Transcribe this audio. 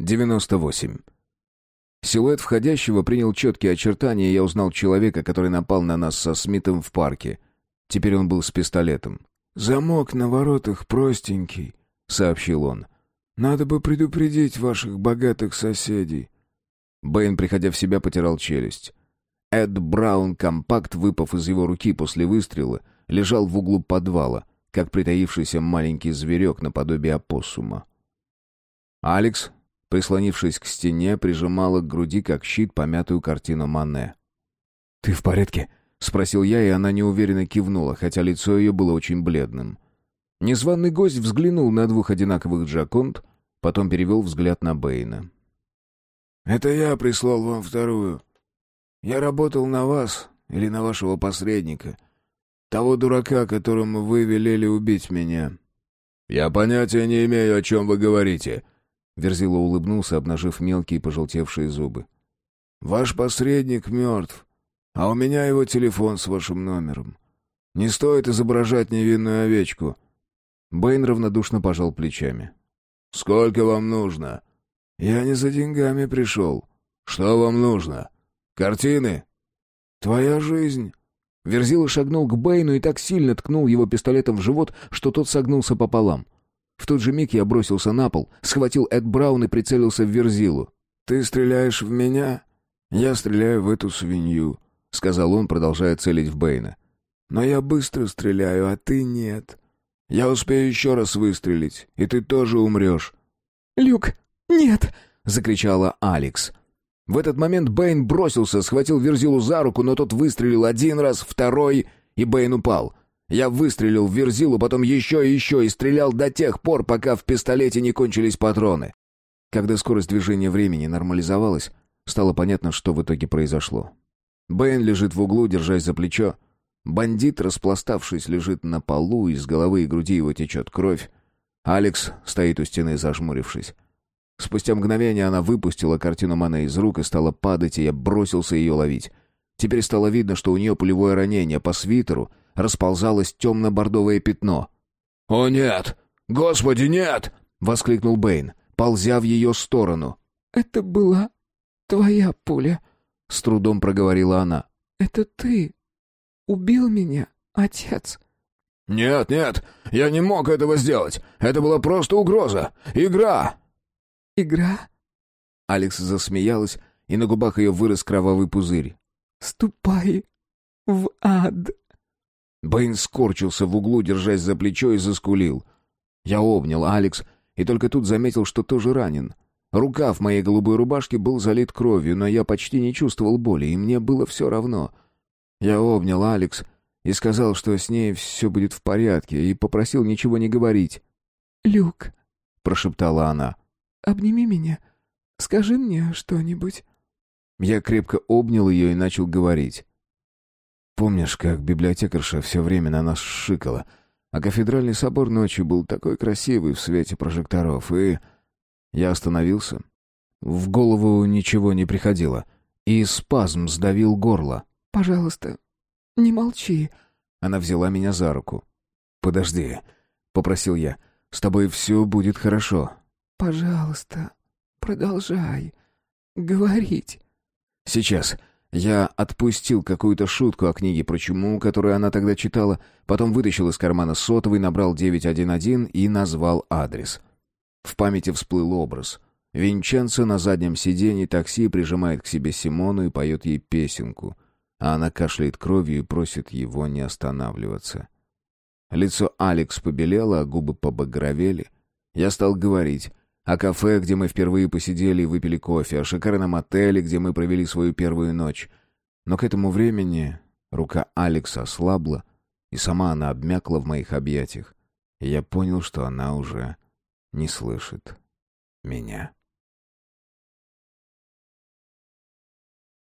98. Силуэт входящего принял четкие очертания, и я узнал человека, который напал на нас со Смитом в парке. Теперь он был с пистолетом. «Замок на воротах простенький», — сообщил он. «Надо бы предупредить ваших богатых соседей». Бэйн, приходя в себя, потирал челюсть. Эд Браун, компакт, выпав из его руки после выстрела, лежал в углу подвала, как притаившийся маленький зверек наподобие опоссума. Алекс, прислонившись к стене, прижимала к груди, как щит, помятую картину Мане. «Ты в порядке?» — спросил я, и она неуверенно кивнула, хотя лицо ее было очень бледным. Незваный гость взглянул на двух одинаковых джаконт, потом перевел взгляд на Бэйна. «Это я прислал вам вторую. Я работал на вас или на вашего посредника, того дурака, которому вы велели убить меня». «Я понятия не имею, о чем вы говорите», Верзила улыбнулся, обнажив мелкие пожелтевшие зубы. «Ваш посредник мертв, а у меня его телефон с вашим номером. Не стоит изображать невинную овечку». Бэйн равнодушно пожал плечами. «Сколько вам нужно?» «Я не за деньгами пришел». «Что вам нужно? Картины?» «Твоя жизнь». Верзила шагнул к Бэйну и так сильно ткнул его пистолетом в живот, что тот согнулся пополам. В тот же миг я бросился на пол, схватил Эд Браун и прицелился в Верзилу. «Ты стреляешь в меня, я стреляю в эту свинью», — сказал он, продолжая целить в Бэйна. «Но я быстро стреляю, а ты нет. Я успею еще раз выстрелить, и ты тоже умрешь». «Люк, нет!» — закричала Алекс. В этот момент Бэйн бросился, схватил Верзилу за руку, но тот выстрелил один раз, второй, и Бэйн упал. Я выстрелил в Верзилу, потом еще и еще, и стрелял до тех пор, пока в пистолете не кончились патроны. Когда скорость движения времени нормализовалась, стало понятно, что в итоге произошло. Бэйн лежит в углу, держась за плечо. Бандит, распластавшись, лежит на полу, из головы и груди его течет кровь. Алекс стоит у стены, зажмурившись. Спустя мгновение она выпустила картину Мане из рук и стала падать, и я бросился ее ловить. Теперь стало видно, что у нее пулевое ранение по свитеру — расползалось темно-бордовое пятно. «О нет! Господи, нет!» — воскликнул Бэйн, ползя в ее сторону. «Это была твоя пуля», — с трудом проговорила она. «Это ты убил меня, отец». «Нет, нет, я не мог этого сделать. Это была просто угроза. Игра!» «Игра?» Алекс засмеялась, и на губах ее вырос кровавый пузырь. «Ступай в ад!» Бэйн скорчился в углу, держась за плечо, и заскулил. Я обнял Алекс и только тут заметил, что тоже ранен. Рукав моей голубой рубашки был залит кровью, но я почти не чувствовал боли, и мне было все равно. Я обнял Алекс и сказал, что с ней все будет в порядке, и попросил ничего не говорить. «Люк», — прошептала она, — «обними меня. Скажи мне что-нибудь». Я крепко обнял ее и начал говорить. Помнишь, как библиотекарша все время на нас шикала, а кафедральный собор ночью был такой красивый в свете прожекторов, и... Я остановился. В голову ничего не приходило, и спазм сдавил горло. «Пожалуйста, не молчи». Она взяла меня за руку. «Подожди», — попросил я, — «с тобой все будет хорошо». «Пожалуйста, продолжай говорить». «Сейчас». Я отпустил какую-то шутку о книге про чуму, которую она тогда читала, потом вытащил из кармана сотовый, набрал 911 и назвал адрес. В памяти всплыл образ. Винченцо на заднем сиденье такси прижимает к себе Симону и поет ей песенку, а она кашляет кровью и просит его не останавливаться. Лицо Алекс побелело, а губы побагровели. Я стал говорить о кафе, где мы впервые посидели и выпили кофе, о шикарном отеле, где мы провели свою первую ночь. Но к этому времени рука Алекса ослабла, и сама она обмякла в моих объятиях, и я понял, что она уже не слышит меня.